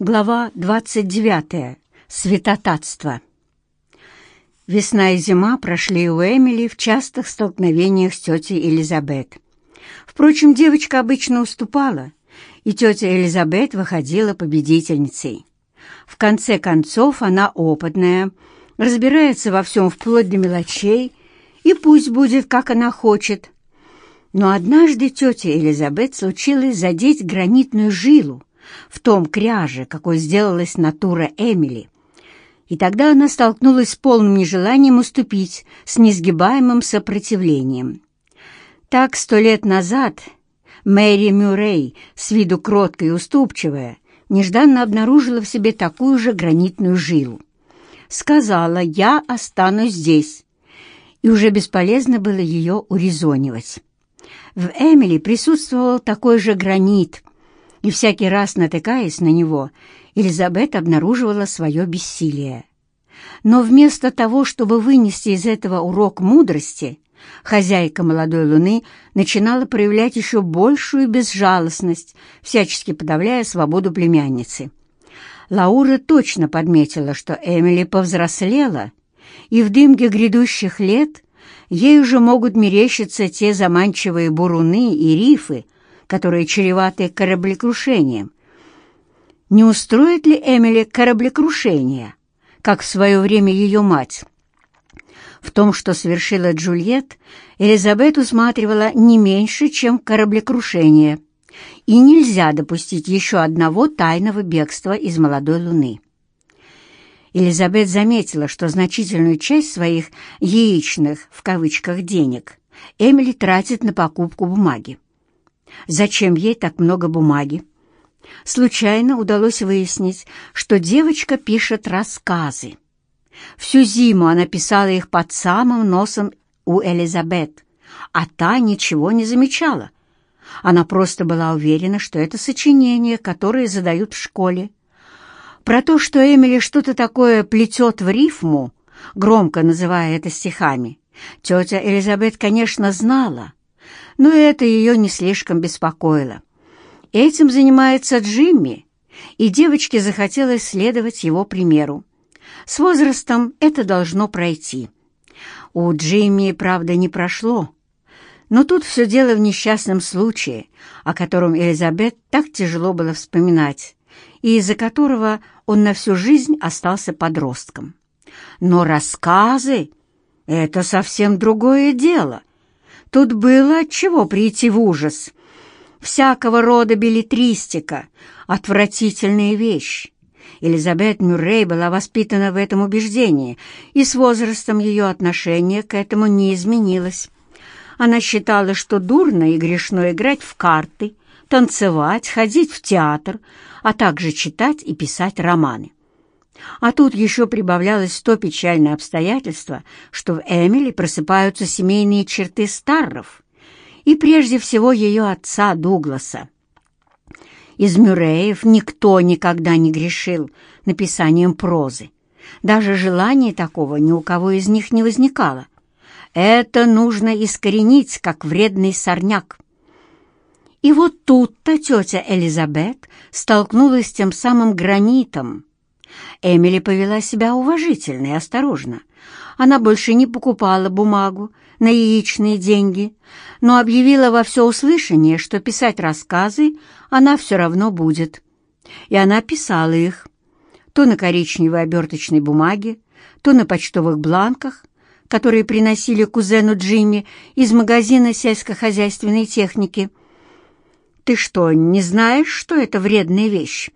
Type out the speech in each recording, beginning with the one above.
Глава 29. Святотатство. Весна и зима прошли у Эмили в частых столкновениях с тетей Элизабет. Впрочем, девочка обычно уступала, и тетя Элизабет выходила победительницей. В конце концов, она опытная, разбирается во всем вплоть до мелочей, и пусть будет, как она хочет. Но однажды тете Элизабет случилось задеть гранитную жилу, в том кряже, какой сделалась натура Эмили. И тогда она столкнулась с полным нежеланием уступить, с несгибаемым сопротивлением. Так сто лет назад Мэри Мюррей, с виду кроткая и уступчивая, нежданно обнаружила в себе такую же гранитную жилу. Сказала «Я останусь здесь», и уже бесполезно было ее урезонивать. В Эмили присутствовал такой же гранит, и всякий раз, натыкаясь на него, Элизабет обнаруживала свое бессилие. Но вместо того, чтобы вынести из этого урок мудрости, хозяйка молодой луны начинала проявлять еще большую безжалостность, всячески подавляя свободу племянницы. Лаура точно подметила, что Эмили повзрослела, и в дымке грядущих лет ей уже могут мерещиться те заманчивые буруны и рифы, которые чреваты кораблекрушением. Не устроит ли Эмили кораблекрушение, как в свое время ее мать? В том, что совершила Джульет, Элизабет усматривала не меньше, чем кораблекрушение, и нельзя допустить еще одного тайного бегства из молодой луны. Элизабет заметила, что значительную часть своих «яичных» в кавычках денег Эмили тратит на покупку бумаги. Зачем ей так много бумаги? Случайно удалось выяснить, что девочка пишет рассказы. Всю зиму она писала их под самым носом у Элизабет, а та ничего не замечала. Она просто была уверена, что это сочинения, которые задают в школе. Про то, что Эмили что-то такое плетет в рифму, громко называя это стихами, тетя Элизабет, конечно, знала, но это ее не слишком беспокоило. Этим занимается Джимми, и девочке захотелось следовать его примеру. С возрастом это должно пройти. У Джимми, правда, не прошло. Но тут все дело в несчастном случае, о котором Элизабет так тяжело было вспоминать, и из-за которого он на всю жизнь остался подростком. Но рассказы — это совсем другое дело — Тут было от чего прийти в ужас. Всякого рода билетристика — отвратительная вещь. Элизабет Мюррей была воспитана в этом убеждении, и с возрастом ее отношение к этому не изменилось. Она считала, что дурно и грешно играть в карты, танцевать, ходить в театр, а также читать и писать романы. А тут еще прибавлялось то печальное обстоятельство, что в Эмили просыпаются семейные черты Старров, и прежде всего ее отца Дугласа. Из Мюрреев никто никогда не грешил написанием прозы. Даже желания такого ни у кого из них не возникало. Это нужно искоренить, как вредный сорняк. И вот тут-то тетя Элизабет столкнулась с тем самым гранитом, Эмили повела себя уважительно и осторожно. Она больше не покупала бумагу на яичные деньги, но объявила во всеуслышание, что писать рассказы она все равно будет. И она писала их то на коричневой оберточной бумаге, то на почтовых бланках, которые приносили кузену Джимми из магазина сельскохозяйственной техники. «Ты что, не знаешь, что это вредная вещь?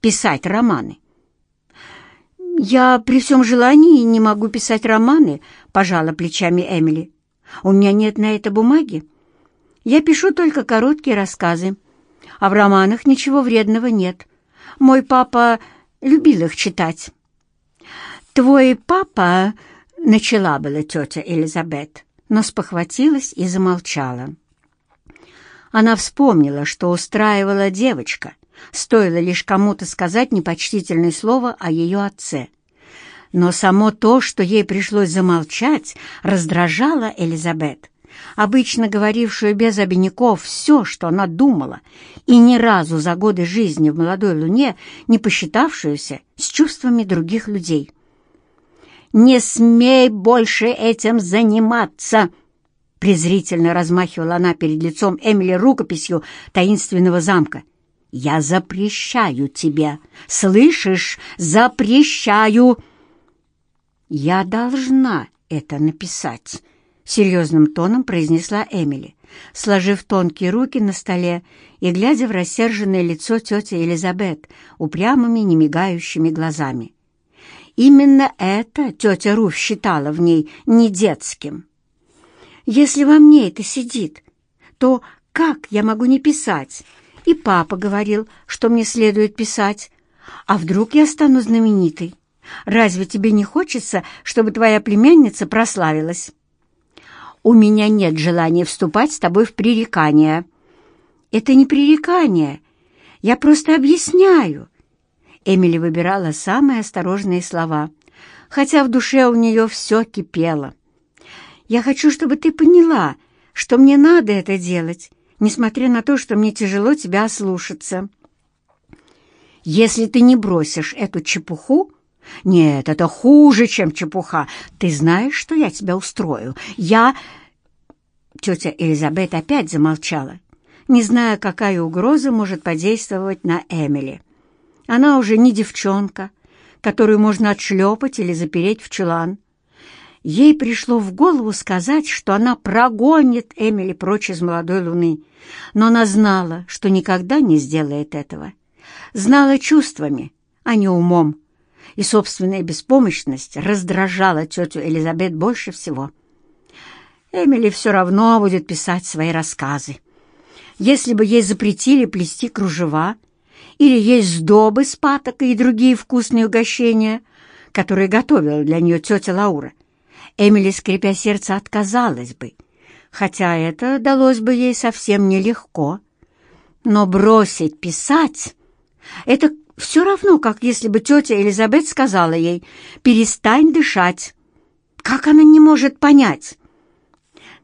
Писать романы?» «Я при всем желании не могу писать романы», — пожала плечами Эмили. «У меня нет на это бумаги. Я пишу только короткие рассказы, а в романах ничего вредного нет. Мой папа любил их читать». «Твой папа...» — начала была тетя Элизабет, но спохватилась и замолчала. Она вспомнила, что устраивала девочка — Стоило лишь кому-то сказать непочтительное слово о ее отце. Но само то, что ей пришлось замолчать, раздражало Элизабет. обычно говорившую без обиняков все, что она думала, и ни разу за годы жизни в молодой луне не посчитавшуюся с чувствами других людей. «Не смей больше этим заниматься!» Презрительно размахивала она перед лицом Эмили рукописью таинственного замка. «Я запрещаю тебе! Слышишь? Запрещаю!» «Я должна это написать», — серьезным тоном произнесла Эмили, сложив тонкие руки на столе и глядя в рассерженное лицо тети Элизабет упрямыми, немигающими глазами. Именно это тетя Руф считала в ней не детским. «Если во мне это сидит, то как я могу не писать? И папа говорил, что мне следует писать. А вдруг я стану знаменитой? Разве тебе не хочется, чтобы твоя племянница прославилась?» «У меня нет желания вступать с тобой в пререкание». «Это не пререкание. Я просто объясняю. Эмили выбирала самые осторожные слова, хотя в душе у нее все кипело. «Я хочу, чтобы ты поняла, что мне надо это делать, несмотря на то, что мне тяжело тебя ослушаться. Если ты не бросишь эту чепуху, нет, это хуже, чем чепуха. Ты знаешь, что я тебя устрою? Я...» Тетя Элизабет опять замолчала, не зная, какая угроза может подействовать на Эмили. Она уже не девчонка, которую можно отшлепать или запереть в чулан. Ей пришло в голову сказать, что она прогонит Эмили прочь из молодой луны, но она знала, что никогда не сделает этого. Знала чувствами, а не умом, и собственная беспомощность раздражала тетю Элизабет больше всего. Эмили все равно будет писать свои рассказы. Если бы ей запретили плести кружева, или есть сдобы с патокой и другие вкусные угощения, которые готовила для нее тетя Лаура. Эмили, скрипя сердце, отказалась бы, хотя это далось бы ей совсем нелегко. Но бросить писать — это все равно, как если бы тетя Элизабет сказала ей «перестань дышать». Как она не может понять?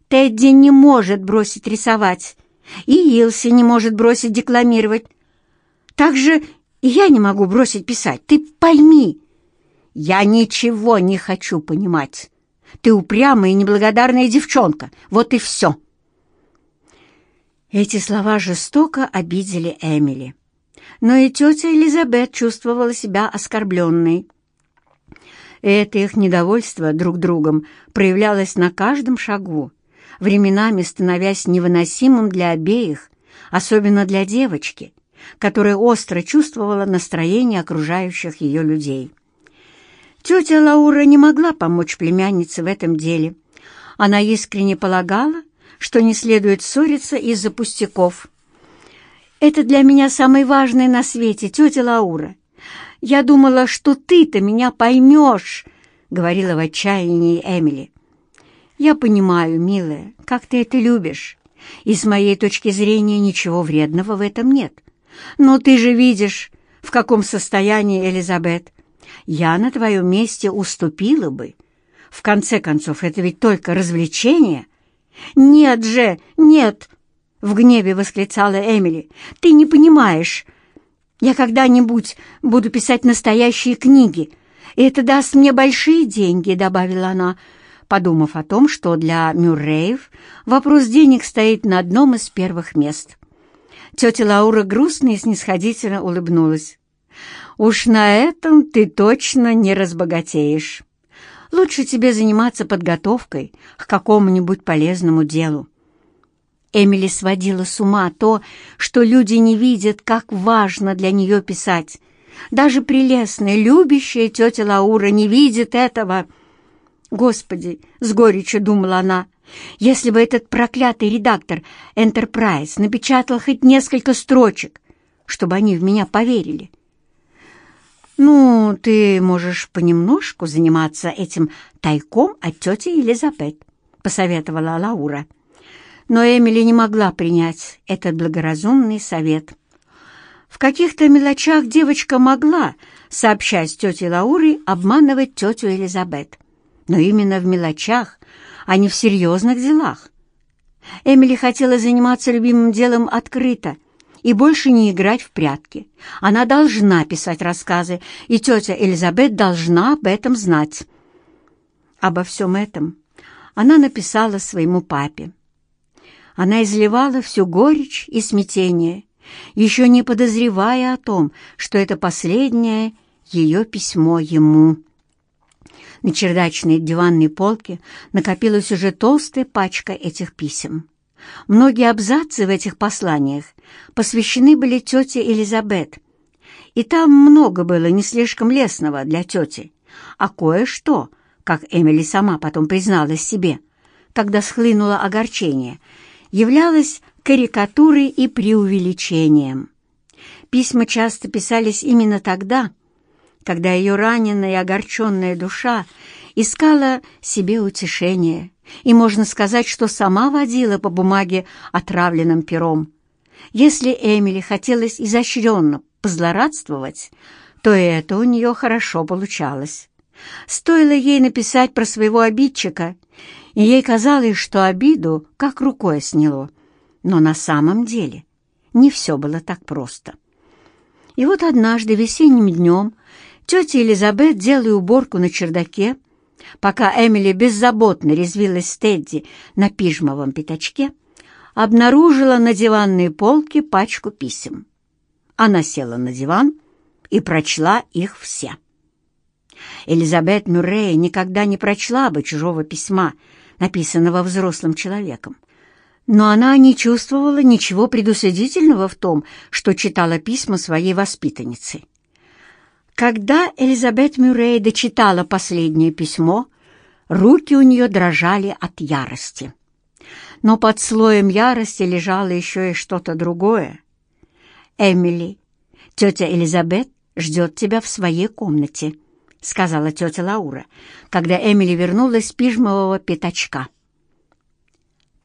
Тедди не может бросить рисовать, и Илси не может бросить декламировать, так же и я не могу бросить писать. Ты пойми. Я ничего не хочу понимать. Ты упрямая и неблагодарная девчонка. Вот и все. Эти слова жестоко обидели Эмили. Но и тетя Элизабет чувствовала себя оскорбленной. Это их недовольство друг другом проявлялось на каждом шагу, временами становясь невыносимым для обеих, особенно для девочки — которая остро чувствовала настроение окружающих ее людей. Тетя Лаура не могла помочь племяннице в этом деле. Она искренне полагала, что не следует ссориться из-за пустяков. «Это для меня самое важное на свете, тетя Лаура. Я думала, что ты-то меня поймешь», — говорила в отчаянии Эмили. «Я понимаю, милая, как ты это любишь, и с моей точки зрения ничего вредного в этом нет. Но ты же видишь, в каком состоянии Элизабет. Я на твоем месте уступила бы. В конце концов, это ведь только развлечение. Нет же, нет, — в гневе восклицала Эмили. Ты не понимаешь. Я когда-нибудь буду писать настоящие книги, и это даст мне большие деньги, — добавила она, подумав о том, что для Мюрреев вопрос денег стоит на одном из первых мест. Тетя Лаура грустно и снисходительно улыбнулась. «Уж на этом ты точно не разбогатеешь. Лучше тебе заниматься подготовкой к какому-нибудь полезному делу». Эмили сводила с ума то, что люди не видят, как важно для нее писать. Даже прелестная, любящая тетя Лаура не видит этого. «Господи!» — с горечью думала она. Если бы этот проклятый редактор Enterprise напечатал хоть несколько строчек, чтобы они в меня поверили. «Ну, ты можешь понемножку заниматься этим тайком от тети Елизабет», — посоветовала Лаура. Но Эмили не могла принять этот благоразумный совет. В каких-то мелочах девочка могла, сообщать тете Лауре, обманывать тетю Элизабет. Но именно в мелочах, а не в серьезных делах. Эмили хотела заниматься любимым делом открыто и больше не играть в прятки. Она должна писать рассказы, и тетя Элизабет должна об этом знать. Обо всем этом она написала своему папе. Она изливала всю горечь и смятение, еще не подозревая о том, что это последнее ее письмо ему. На чердачной диванной полке накопилась уже толстая пачка этих писем. Многие абзацы в этих посланиях посвящены были тете Элизабет, и там много было не слишком лестного для тети, а кое-что, как Эмили сама потом призналась себе, когда схлынуло огорчение, являлось карикатурой и преувеличением. Письма часто писались именно тогда, когда ее раненая и огорченная душа искала себе утешение, и можно сказать, что сама водила по бумаге отравленным пером. Если Эмили хотелось изощренно позлорадствовать, то это у нее хорошо получалось. Стоило ей написать про своего обидчика, и ей казалось, что обиду как рукой сняло. Но на самом деле не все было так просто. И вот однажды весенним днем тетя Элизабет, делая уборку на чердаке, пока Эмили беззаботно резвилась с Тедди на пижмовом пятачке, обнаружила на диванной полке пачку писем. Она села на диван и прочла их все. Элизабет Мюррей никогда не прочла бы чужого письма, написанного взрослым человеком. Но она не чувствовала ничего предусудительного в том, что читала письма своей воспитанницы. Когда Элизабет Мюррей дочитала последнее письмо, руки у нее дрожали от ярости. Но под слоем ярости лежало еще и что-то другое. «Эмили, тетя Элизабет ждет тебя в своей комнате», — сказала тетя Лаура, когда Эмили вернулась с пижмового пятачка.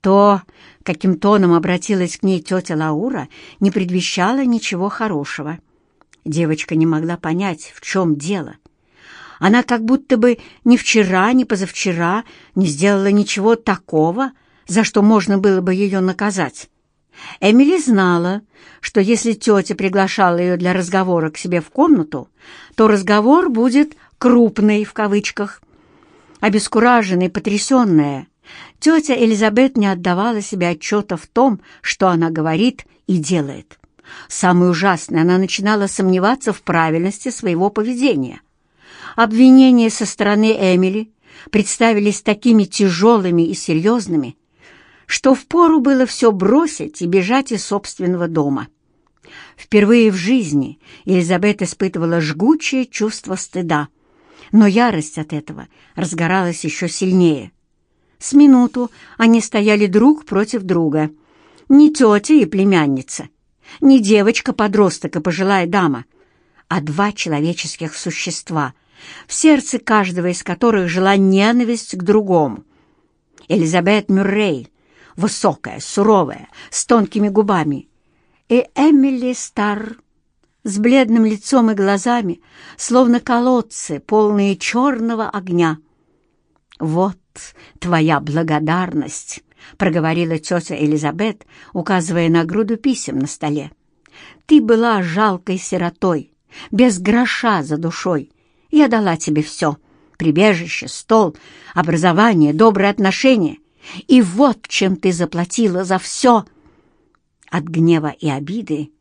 То, каким тоном обратилась к ней тетя Лаура, не предвещало ничего хорошего. Девочка не могла понять, в чем дело. Она как будто бы ни вчера, ни позавчера не сделала ничего такого, за что можно было бы ее наказать. Эмили знала, что если тетя приглашала ее для разговора к себе в комнату, то разговор будет «крупный» в кавычках. Обескураженная, потрясенная, тетя Элизабет не отдавала себе отчета в том, что она говорит и делает. Самое ужасное, она начинала сомневаться в правильности своего поведения. Обвинения со стороны Эмили представились такими тяжелыми и серьезными, что впору было все бросить и бежать из собственного дома. Впервые в жизни Елизабет испытывала жгучее чувство стыда, но ярость от этого разгоралась еще сильнее. С минуту они стояли друг против друга, не тетя и племянница — не девочка-подросток и пожилая дама, а два человеческих существа, в сердце каждого из которых жила ненависть к другому. Элизабет Мюррей, высокая, суровая, с тонкими губами, и Эмили Стар, с бледным лицом и глазами, словно колодцы, полные черного огня. «Вот твоя благодарность!» — проговорила тетя Элизабет, указывая на груду писем на столе. «Ты была жалкой сиротой, без гроша за душой. Я дала тебе все — прибежище, стол, образование, добрые отношения. И вот чем ты заплатила за все!» От гнева и обиды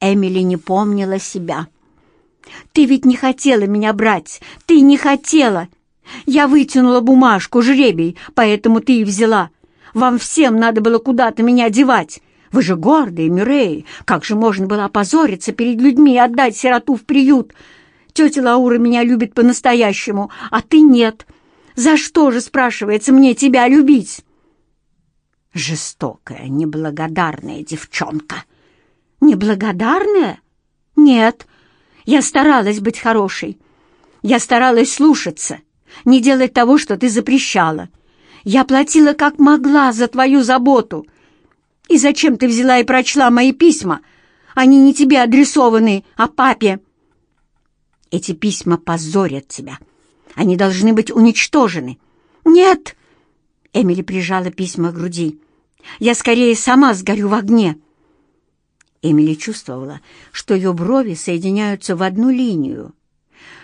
Эмили не помнила себя. «Ты ведь не хотела меня брать! Ты не хотела! Я вытянула бумажку, жребий, поэтому ты и взяла. Вам всем надо было куда-то меня девать. Вы же гордые, Мюррей. Как же можно было опозориться перед людьми и отдать сироту в приют? Тетя Лаура меня любит по-настоящему, а ты нет. За что же, спрашивается, мне тебя любить? Жестокая, неблагодарная девчонка. Неблагодарная? Нет, я старалась быть хорошей. Я старалась слушаться, не делать того, что ты запрещала. Я платила как могла за твою заботу. И зачем ты взяла и прочла мои письма? Они не тебе адресованы, а папе. Эти письма позорят тебя. Они должны быть уничтожены. Нет! Эмили прижала письма к груди. Я скорее сама сгорю в огне!» Эмили чувствовала, что ее брови соединяются в одну линию,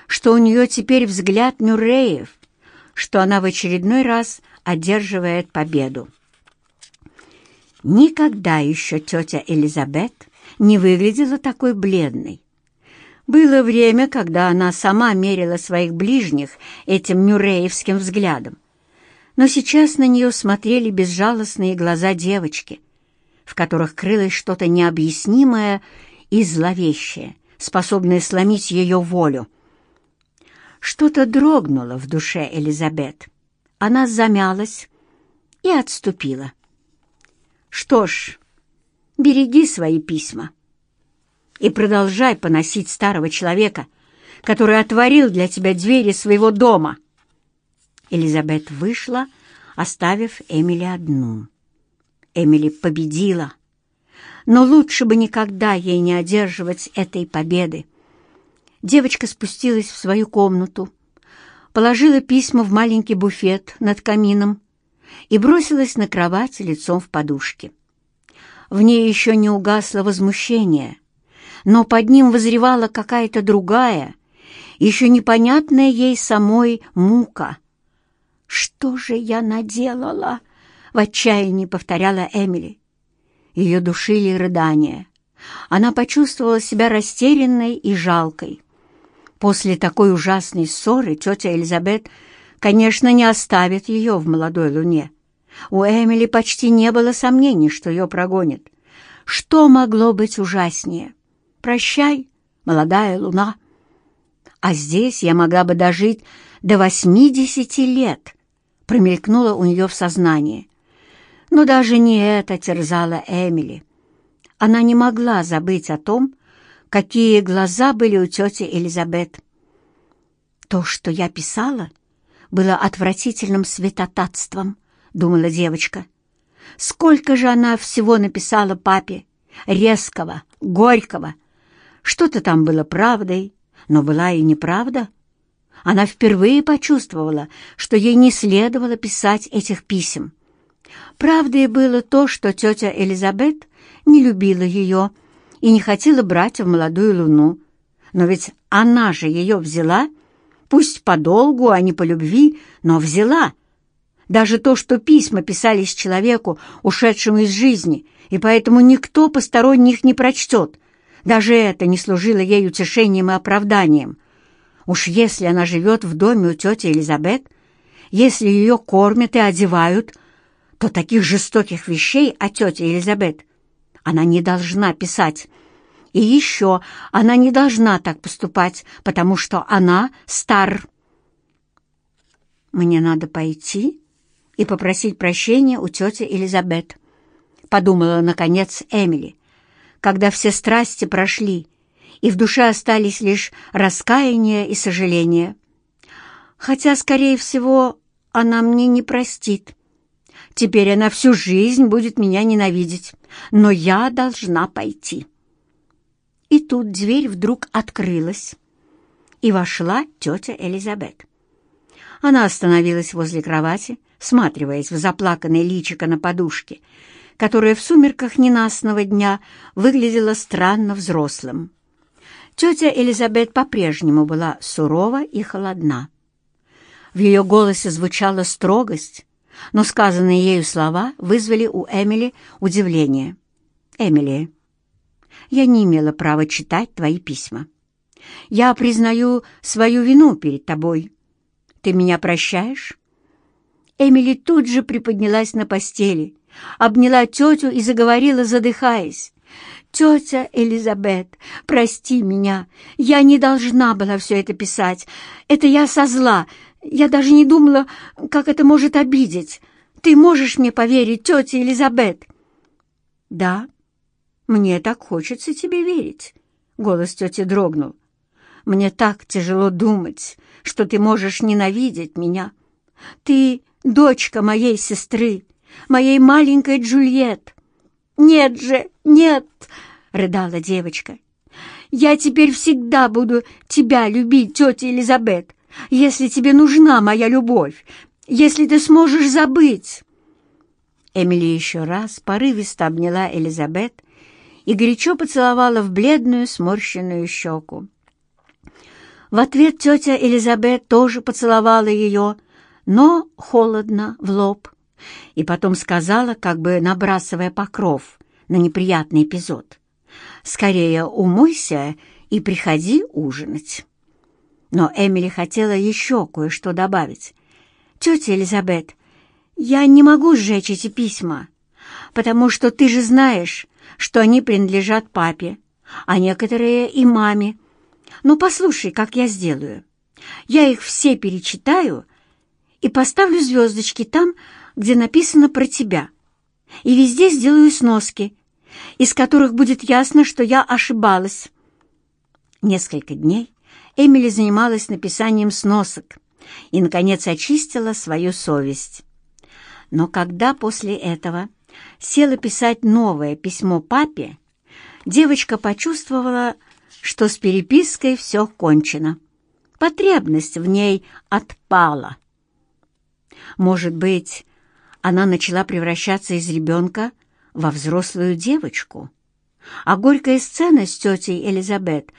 что у нее теперь взгляд Мюрреев, что она в очередной раз одерживает победу. Никогда еще тетя Элизабет не выглядела такой бледной. Было время, когда она сама мерила своих ближних этим мюрреевским взглядом. Но сейчас на нее смотрели безжалостные глаза девочки, в которых крылось что-то необъяснимое и зловещее, способное сломить ее волю. Что-то дрогнуло в душе Элизабет. Она замялась и отступила. «Что ж, береги свои письма и продолжай поносить старого человека, который отворил для тебя двери своего дома». Элизабет вышла, оставив Эмили одну. Эмили победила, но лучше бы никогда ей не одерживать этой победы. Девочка спустилась в свою комнату, положила письма в маленький буфет над камином и бросилась на кровать лицом в подушке. В ней еще не угасло возмущение, но под ним возревала какая-то другая, еще непонятная ей самой мука. «Что же я наделала?» — в отчаянии повторяла Эмили. Ее душили рыдания. Она почувствовала себя растерянной и жалкой. После такой ужасной ссоры тетя Элизабет, конечно, не оставит ее в молодой луне. У Эмили почти не было сомнений, что ее прогонят. Что могло быть ужаснее? Прощай, молодая луна. А здесь я могла бы дожить до восьмидесяти лет, промелькнуло у нее в сознании. Но даже не это терзало Эмили. Она не могла забыть о том, какие глаза были у тети Элизабет. То, что я писала, было отвратительным святотатством, думала девочка. Сколько же она всего написала папе, резкого, горького. Что-то там было правдой, но была и неправда. Она впервые почувствовала, что ей не следовало писать этих писем. Правдой было то, что тетя Элизабет не любила ее, и не хотела брать в молодую луну. Но ведь она же ее взяла, пусть подолгу, а не по любви, но взяла. Даже то, что письма писались человеку, ушедшему из жизни, и поэтому никто посторонних их не прочтет, даже это не служило ей утешением и оправданием. Уж если она живет в доме у тети Элизабет, если ее кормят и одевают, то таких жестоких вещей о тете Элизабет она не должна писать. И еще она не должна так поступать, потому что она стар. «Мне надо пойти и попросить прощения у тети Элизабет», подумала, наконец, Эмили, когда все страсти прошли, и в душе остались лишь раскаяние и сожаление. Хотя, скорее всего, она мне не простит. Теперь она всю жизнь будет меня ненавидеть, но я должна пойти. И тут дверь вдруг открылась, и вошла тетя Элизабет. Она остановилась возле кровати, всматриваясь в заплаканное личико на подушке, которое в сумерках ненастного дня выглядело странно взрослым. Тетя Элизабет по-прежнему была сурова и холодна. В ее голосе звучала строгость, но сказанные ею слова вызвали у Эмили удивление. «Эмили, я не имела права читать твои письма. Я признаю свою вину перед тобой. Ты меня прощаешь?» Эмили тут же приподнялась на постели, обняла тетю и заговорила, задыхаясь. «Тетя Элизабет, прости меня. Я не должна была все это писать. Это я со зла. Я даже не думала, как это может обидеть. Ты можешь мне поверить, тетя Элизабет?» «Да, мне так хочется тебе верить», — голос тети дрогнул. «Мне так тяжело думать, что ты можешь ненавидеть меня. Ты дочка моей сестры, моей маленькой Джульет». «Нет же, нет!» — рыдала девочка. «Я теперь всегда буду тебя любить, тетя Элизабет если тебе нужна моя любовь, если ты сможешь забыть». Эмили еще раз порывисто обняла Элизабет и горячо поцеловала в бледную сморщенную щеку. В ответ тетя Элизабет тоже поцеловала ее, но холодно, в лоб, и потом сказала, как бы набрасывая покров на неприятный эпизод, «Скорее умойся и приходи ужинать». Но Эмили хотела еще кое-что добавить. «Тетя Элизабет, я не могу сжечь эти письма, потому что ты же знаешь, что они принадлежат папе, а некоторые и маме. Ну, послушай, как я сделаю. Я их все перечитаю и поставлю звездочки там, где написано про тебя, и везде сделаю сноски, из которых будет ясно, что я ошибалась. Несколько дней Эмили занималась написанием сносок и, наконец, очистила свою совесть. Но когда после этого села писать новое письмо папе, девочка почувствовала, что с перепиской все кончено. Потребность в ней отпала. Может быть, она начала превращаться из ребенка во взрослую девочку. А горькая сцена с тетей Элизабет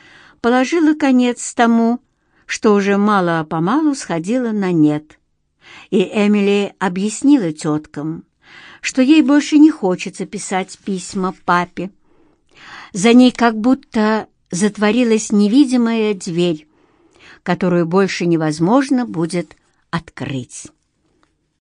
положила конец тому, что уже мало-помалу сходило на нет. И Эмили объяснила теткам, что ей больше не хочется писать письма папе. За ней как будто затворилась невидимая дверь, которую больше невозможно будет открыть.